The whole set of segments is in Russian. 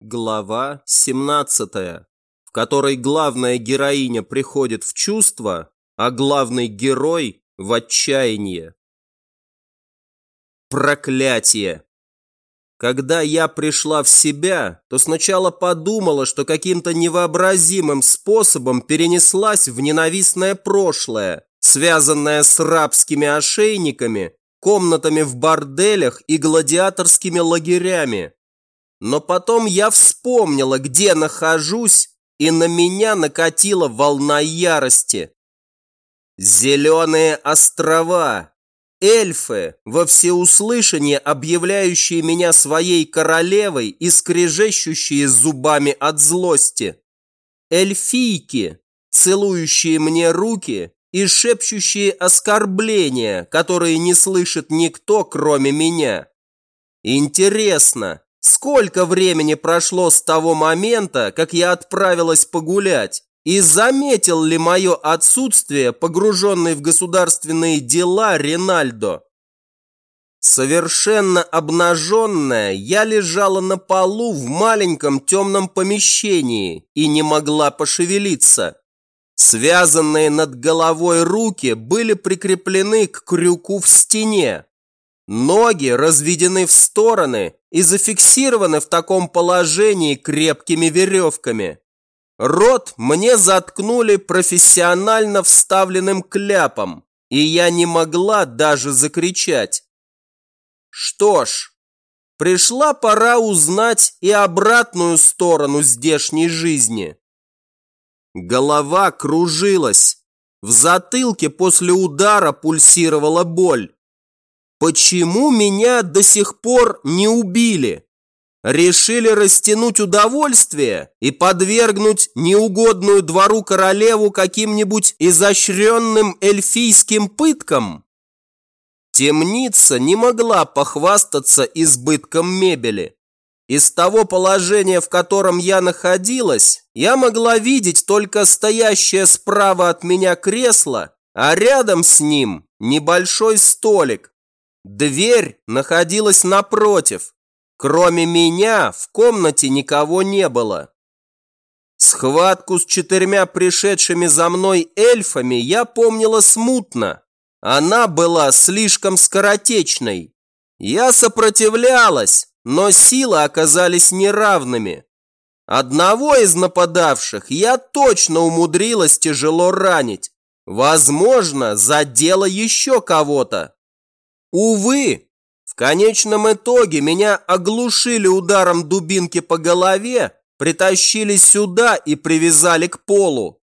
Глава 17, в которой главная героиня приходит в чувство, а главный герой в отчаяние. Проклятие! Когда я пришла в себя, то сначала подумала, что каким-то невообразимым способом перенеслась в ненавистное прошлое, связанное с рабскими ошейниками, комнатами в борделях и гладиаторскими лагерями. Но потом я вспомнила, где нахожусь, и на меня накатила волна ярости. Зеленые острова, эльфы, во всеуслышание объявляющие меня своей королевой и скрежещущие зубами от злости. Эльфийки, целующие мне руки и шепчущие оскорбления, которые не слышит никто, кроме меня. Интересно, сколько времени прошло с того момента, как я отправилась погулять? И заметил ли мое отсутствие, погруженный в государственные дела, Ринальдо? Совершенно обнаженная, я лежала на полу в маленьком темном помещении и не могла пошевелиться. Связанные над головой руки были прикреплены к крюку в стене. Ноги разведены в стороны и зафиксированы в таком положении крепкими веревками. Рот мне заткнули профессионально вставленным кляпом, и я не могла даже закричать. Что ж, пришла пора узнать и обратную сторону здешней жизни. Голова кружилась. В затылке после удара пульсировала боль. Почему меня до сих пор не убили? Решили растянуть удовольствие и подвергнуть неугодную двору королеву каким-нибудь изощренным эльфийским пыткам? Темница не могла похвастаться избытком мебели. Из того положения, в котором я находилась, я могла видеть только стоящее справа от меня кресло, а рядом с ним небольшой столик. Дверь находилась напротив. Кроме меня в комнате никого не было. Схватку с четырьмя пришедшими за мной эльфами я помнила смутно. Она была слишком скоротечной. Я сопротивлялась, но силы оказались неравными. Одного из нападавших я точно умудрилась тяжело ранить. Возможно, задело еще кого-то. Увы, в конечном итоге меня оглушили ударом дубинки по голове, притащили сюда и привязали к полу.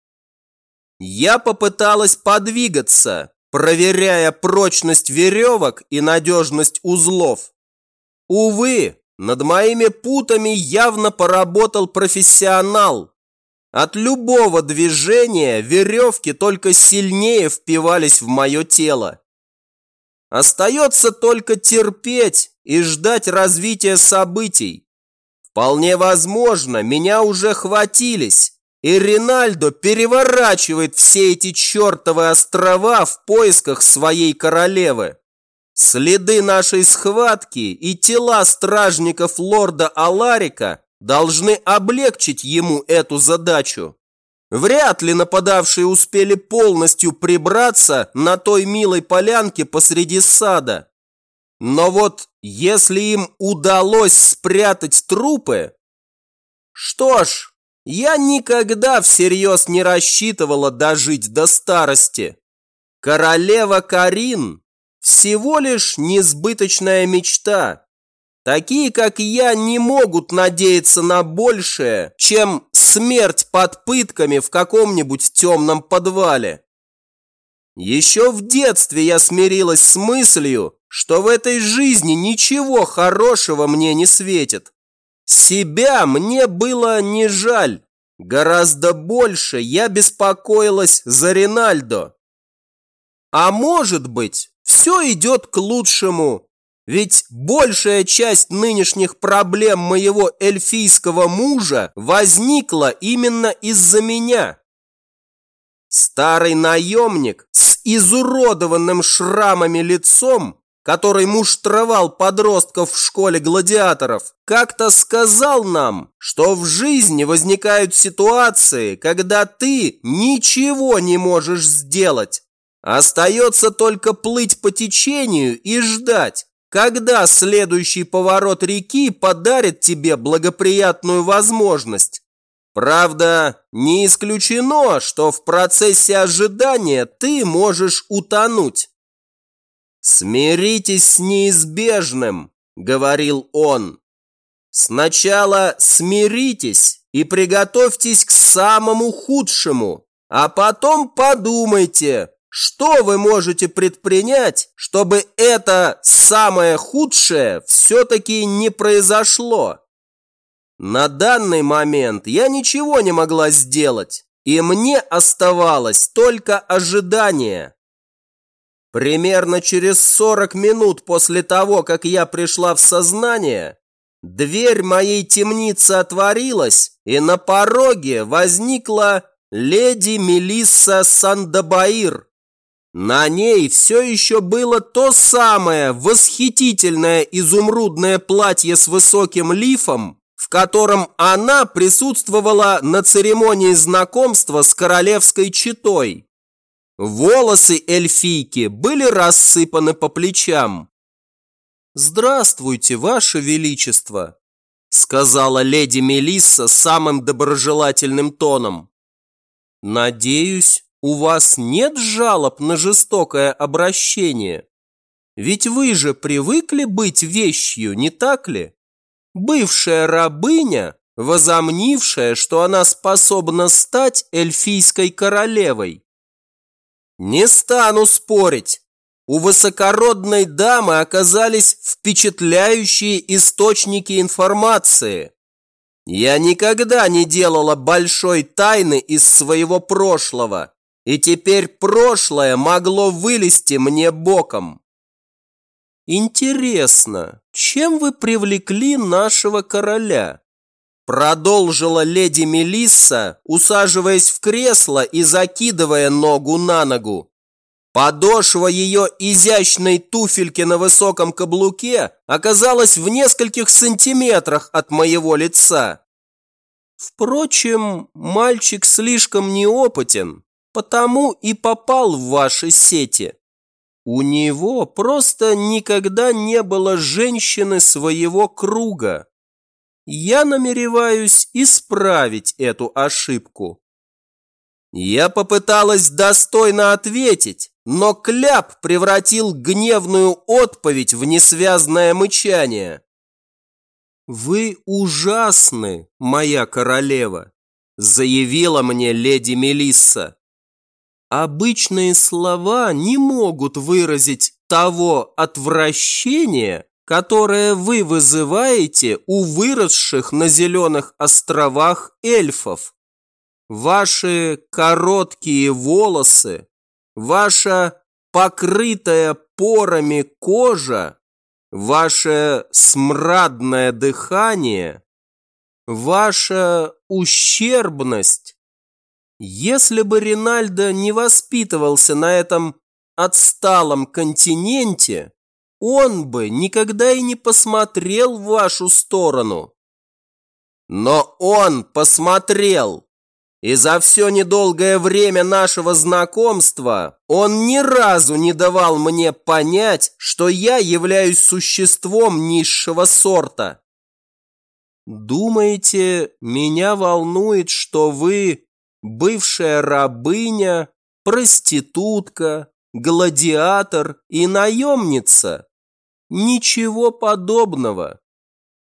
Я попыталась подвигаться, проверяя прочность веревок и надежность узлов. Увы, над моими путами явно поработал профессионал. От любого движения веревки только сильнее впивались в мое тело. Остается только терпеть и ждать развития событий. Вполне возможно, меня уже хватились, и Ринальдо переворачивает все эти чертовы острова в поисках своей королевы. Следы нашей схватки и тела стражников лорда Аларика должны облегчить ему эту задачу. Вряд ли нападавшие успели полностью прибраться на той милой полянке посреди сада. Но вот если им удалось спрятать трупы... Что ж, я никогда всерьез не рассчитывала дожить до старости. Королева Карин всего лишь несбыточная мечта. Такие, как я, не могут надеяться на большее, чем смерть под пытками в каком-нибудь темном подвале. Еще в детстве я смирилась с мыслью, что в этой жизни ничего хорошего мне не светит. Себя мне было не жаль. Гораздо больше я беспокоилась за Ринальдо. А может быть, все идет к лучшему. Ведь большая часть нынешних проблем моего эльфийского мужа возникла именно из-за меня. Старый наемник с изуродованным шрамами лицом который муштровал подростков в школе гладиаторов, как-то сказал нам, что в жизни возникают ситуации, когда ты ничего не можешь сделать. Остается только плыть по течению и ждать, когда следующий поворот реки подарит тебе благоприятную возможность. Правда, не исключено, что в процессе ожидания ты можешь утонуть. «Смиритесь с неизбежным», — говорил он. «Сначала смиритесь и приготовьтесь к самому худшему, а потом подумайте, что вы можете предпринять, чтобы это самое худшее все-таки не произошло. На данный момент я ничего не могла сделать, и мне оставалось только ожидание. Примерно через 40 минут после того, как я пришла в сознание, дверь моей темницы отворилась, и на пороге возникла леди Мелисса Сандабаир. На ней все еще было то самое восхитительное изумрудное платье с высоким лифом, в котором она присутствовала на церемонии знакомства с королевской четой. Волосы эльфийки были рассыпаны по плечам. «Здравствуйте, Ваше Величество!» сказала леди Мелисса самым доброжелательным тоном. «Надеюсь, у вас нет жалоб на жестокое обращение? Ведь вы же привыкли быть вещью, не так ли? Бывшая рабыня, возомнившая, что она способна стать эльфийской королевой. Не стану спорить. У высокородной дамы оказались впечатляющие источники информации. Я никогда не делала большой тайны из своего прошлого, и теперь прошлое могло вылезти мне боком. Интересно, чем вы привлекли нашего короля? Продолжила леди Мелисса, усаживаясь в кресло и закидывая ногу на ногу. Подошва ее изящной туфельки на высоком каблуке оказалась в нескольких сантиметрах от моего лица. Впрочем, мальчик слишком неопытен, потому и попал в ваши сети. У него просто никогда не было женщины своего круга. Я намереваюсь исправить эту ошибку. Я попыталась достойно ответить, но Кляп превратил гневную отповедь в несвязное мычание. «Вы ужасны, моя королева», – заявила мне леди Мелисса. «Обычные слова не могут выразить того отвращения, которое вы вызываете у выросших на зеленых островах эльфов. Ваши короткие волосы, ваша покрытая порами кожа, ваше смрадное дыхание, ваша ущербность. Если бы Ринальдо не воспитывался на этом отсталом континенте, он бы никогда и не посмотрел в вашу сторону. Но он посмотрел. И за все недолгое время нашего знакомства он ни разу не давал мне понять, что я являюсь существом низшего сорта. Думаете, меня волнует, что вы бывшая рабыня, проститутка, гладиатор и наемница? Ничего подобного.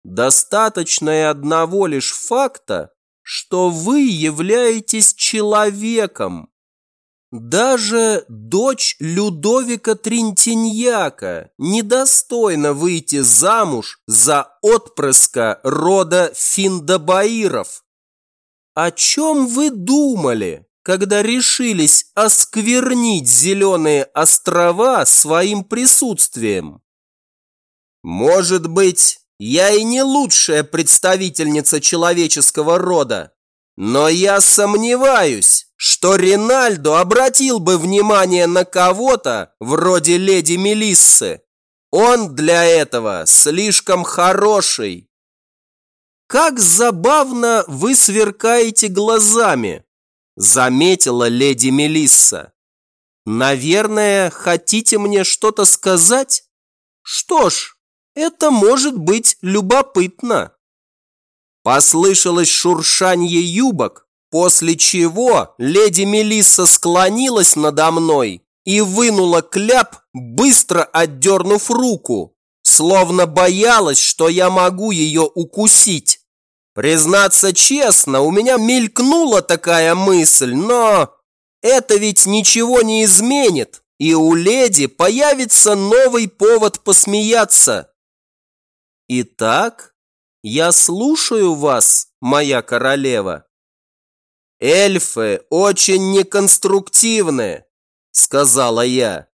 Достаточно и одного лишь факта, что вы являетесь человеком. Даже дочь Людовика Тринтиньяка недостойна выйти замуж за отпрыска рода Финдабаиров. О чем вы думали, когда решились осквернить зеленые острова своим присутствием? Может быть, я и не лучшая представительница человеческого рода, но я сомневаюсь, что Ринальдо обратил бы внимание на кого-то вроде леди Мелиссы. Он для этого слишком хороший. Как забавно вы сверкаете глазами, заметила леди Мелисса. Наверное, хотите мне что-то сказать? Что ж, это может быть любопытно. Послышалось шуршанье юбок, после чего леди Мелисса склонилась надо мной и вынула кляп, быстро отдернув руку, словно боялась, что я могу ее укусить. Признаться честно, у меня мелькнула такая мысль, но это ведь ничего не изменит, и у леди появится новый повод посмеяться. Итак, я слушаю вас, моя королева. Эльфы очень неконструктивны, сказала я.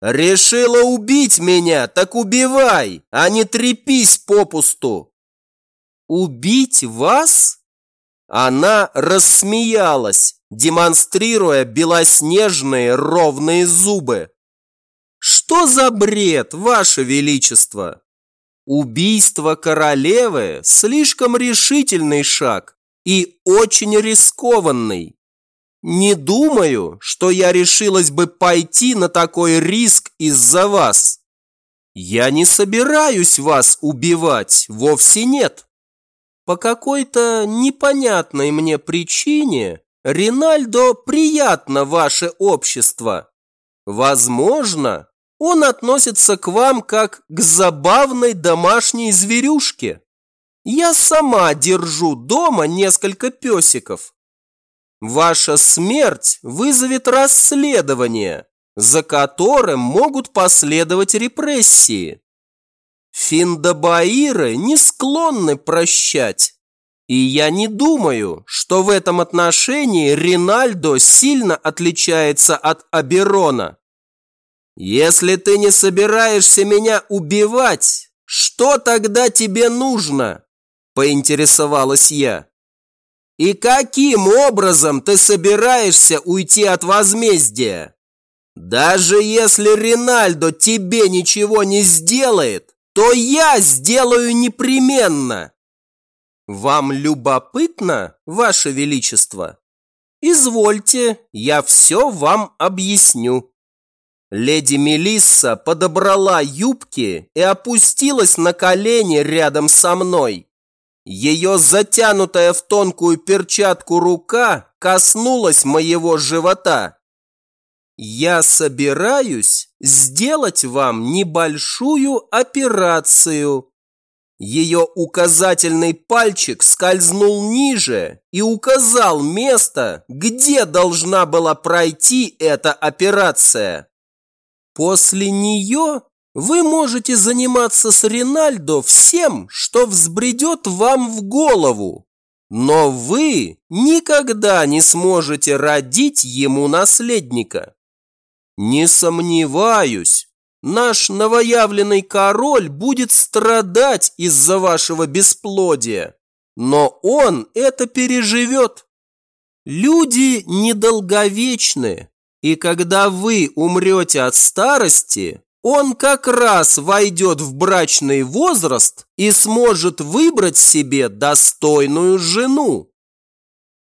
Решила убить меня, так убивай, а не трепись попусту. Убить вас? Она рассмеялась, демонстрируя белоснежные ровные зубы. Что за бред, ваше величество? Убийство королевы – слишком решительный шаг и очень рискованный. Не думаю, что я решилась бы пойти на такой риск из-за вас. Я не собираюсь вас убивать, вовсе нет. По какой-то непонятной мне причине Ринальдо приятно ваше общество. Возможно, он относится к вам как к забавной домашней зверюшке. Я сама держу дома несколько песиков. Ваша смерть вызовет расследование, за которым могут последовать репрессии. Финдабаиры не склонны прощать. И я не думаю, что в этом отношении Ринальдо сильно отличается от Аберона. Если ты не собираешься меня убивать, что тогда тебе нужно? Поинтересовалась я. И каким образом ты собираешься уйти от возмездия? Даже если Ринальдо тебе ничего не сделает, то я сделаю непременно. Вам любопытно, Ваше Величество? Извольте, я все вам объясню. Леди Мелисса подобрала юбки и опустилась на колени рядом со мной. Ее затянутая в тонкую перчатку рука коснулась моего живота. Я собираюсь сделать вам небольшую операцию. Ее указательный пальчик скользнул ниже и указал место, где должна была пройти эта операция. После нее вы можете заниматься с Ринальдо всем, что взбредет вам в голову. Но вы никогда не сможете родить ему наследника. Не сомневаюсь, наш новоявленный король будет страдать из-за вашего бесплодия, но он это переживет. Люди недолговечны, и когда вы умрете от старости, он как раз войдет в брачный возраст и сможет выбрать себе достойную жену.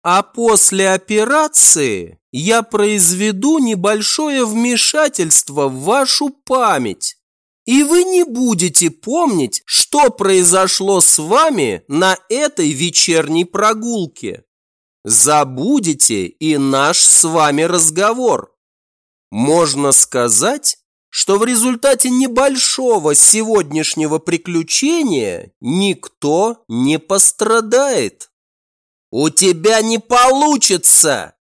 А после операции я произведу небольшое вмешательство в вашу память. И вы не будете помнить, что произошло с вами на этой вечерней прогулке. Забудете и наш с вами разговор. Можно сказать, что в результате небольшого сегодняшнего приключения никто не пострадает. У тебя не получится!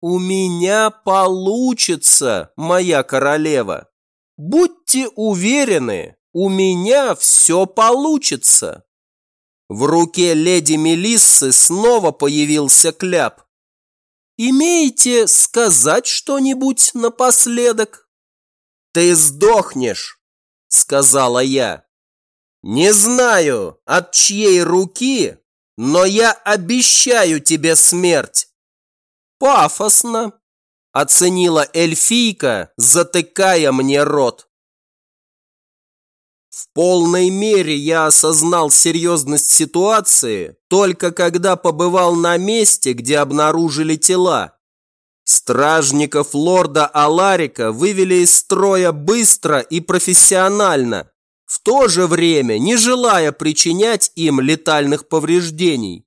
У меня получится, моя королева. Будьте уверены, у меня все получится. В руке леди Мелиссы снова появился кляп. Имеете сказать что-нибудь напоследок? «Ты сдохнешь!» – сказала я. «Не знаю, от чьей руки, но я обещаю тебе смерть!» «Пафосно!» – оценила эльфийка, затыкая мне рот. В полной мере я осознал серьезность ситуации только когда побывал на месте, где обнаружили тела. Стражников лорда Аларика вывели из строя быстро и профессионально, в то же время не желая причинять им летальных повреждений.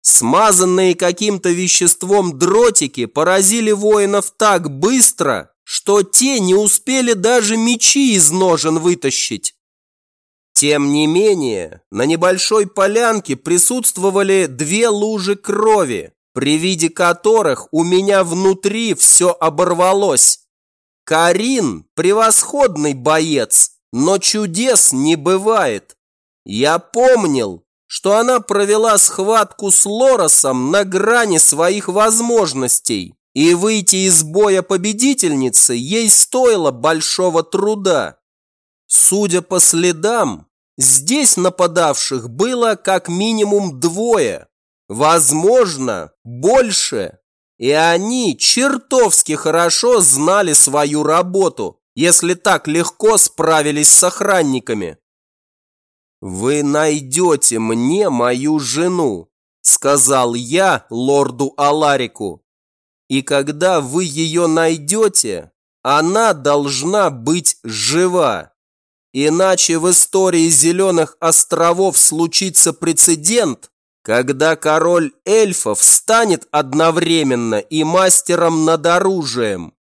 Смазанные каким-то веществом дротики поразили воинов так быстро, что те не успели даже мечи из ножен вытащить. Тем не менее, на небольшой полянке присутствовали две лужи крови, при виде которых у меня внутри все оборвалось. Карин – превосходный боец, но чудес не бывает. Я помнил, что она провела схватку с Лоросом на грани своих возможностей, и выйти из боя победительницы ей стоило большого труда. Судя по следам, здесь нападавших было как минимум двое, возможно, больше. И они чертовски хорошо знали свою работу, если так легко справились с охранниками. «Вы найдете мне мою жену», — сказал я лорду Аларику. «И когда вы ее найдете, она должна быть жива». Иначе в истории Зеленых островов случится прецедент, когда король эльфов станет одновременно и мастером над оружием.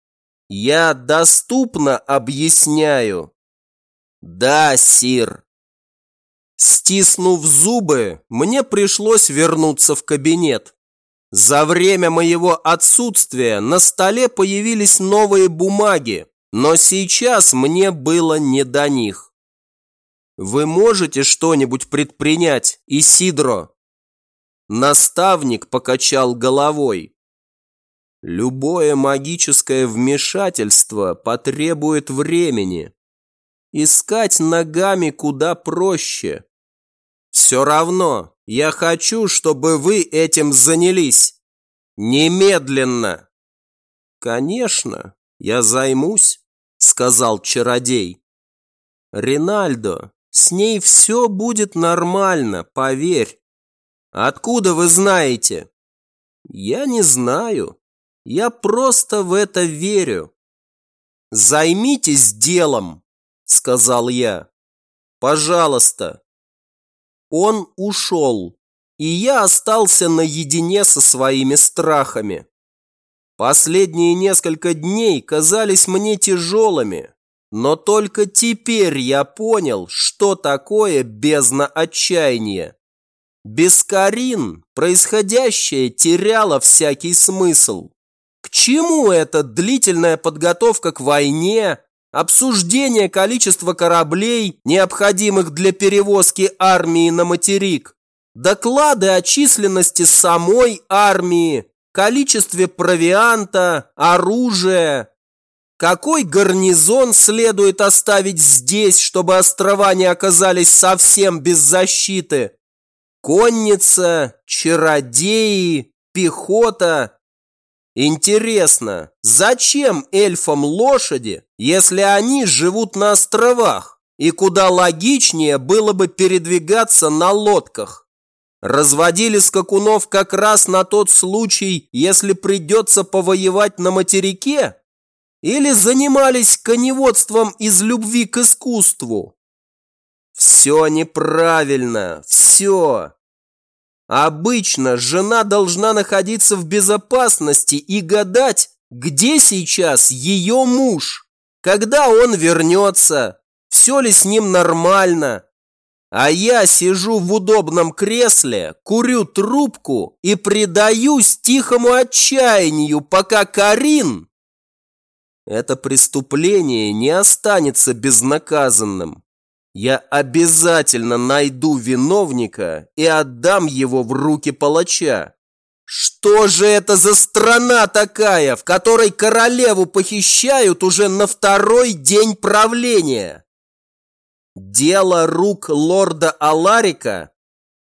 Я доступно объясняю. Да, сир. Стиснув зубы, мне пришлось вернуться в кабинет. За время моего отсутствия на столе появились новые бумаги, но сейчас мне было не до них. Вы можете что-нибудь предпринять, Исидро? Наставник покачал головой. Любое магическое вмешательство потребует времени. Искать ногами куда проще. Все равно, я хочу, чтобы вы этим занялись. Немедленно. Конечно, я займусь сказал чародей. Ринальдо, с ней все будет нормально, поверь. Откуда вы знаете? Я не знаю. Я просто в это верю. Займитесь делом, сказал я. Пожалуйста. Он ушел, и я остался наедине со своими страхами. Последние несколько дней казались мне тяжелыми, но только теперь я понял, что такое бездна отчаяния. Без Карин происходящее теряло всякий смысл. Чему эта длительная подготовка к войне, обсуждение количества кораблей, необходимых для перевозки армии на материк, доклады о численности самой армии, количестве провианта, оружия. Какой гарнизон следует оставить здесь, чтобы острова не оказались совсем без защиты? Конница, чародеи, пехота. Интересно, зачем эльфам лошади, если они живут на островах, и куда логичнее было бы передвигаться на лодках? Разводили скакунов как раз на тот случай, если придется повоевать на материке? Или занимались коневодством из любви к искусству? Все неправильно, все. Обычно жена должна находиться в безопасности и гадать, где сейчас ее муж, когда он вернется, все ли с ним нормально, а я сижу в удобном кресле, курю трубку и предаюсь тихому отчаянию, пока Карин... Это преступление не останется безнаказанным. Я обязательно найду виновника и отдам его в руки палача. Что же это за страна такая, в которой королеву похищают уже на второй день правления? Дело рук лорда Аларика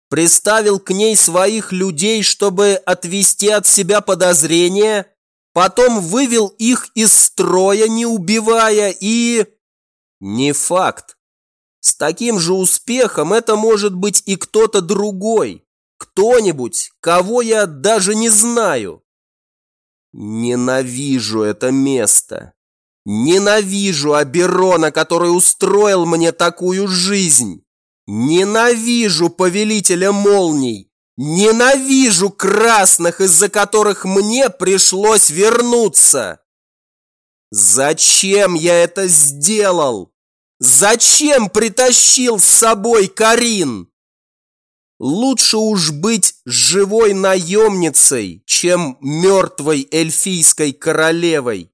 приставил к ней своих людей, чтобы отвести от себя подозрения, потом вывел их из строя, не убивая, и... Не факт. С таким же успехом это может быть и кто-то другой. Кто-нибудь, кого я даже не знаю. Ненавижу это место. Ненавижу Аберона, который устроил мне такую жизнь. Ненавижу повелителя молний. Ненавижу красных, из-за которых мне пришлось вернуться. Зачем я это сделал? Зачем притащил с собой Карин? Лучше уж быть живой наемницей, чем мертвой эльфийской королевой.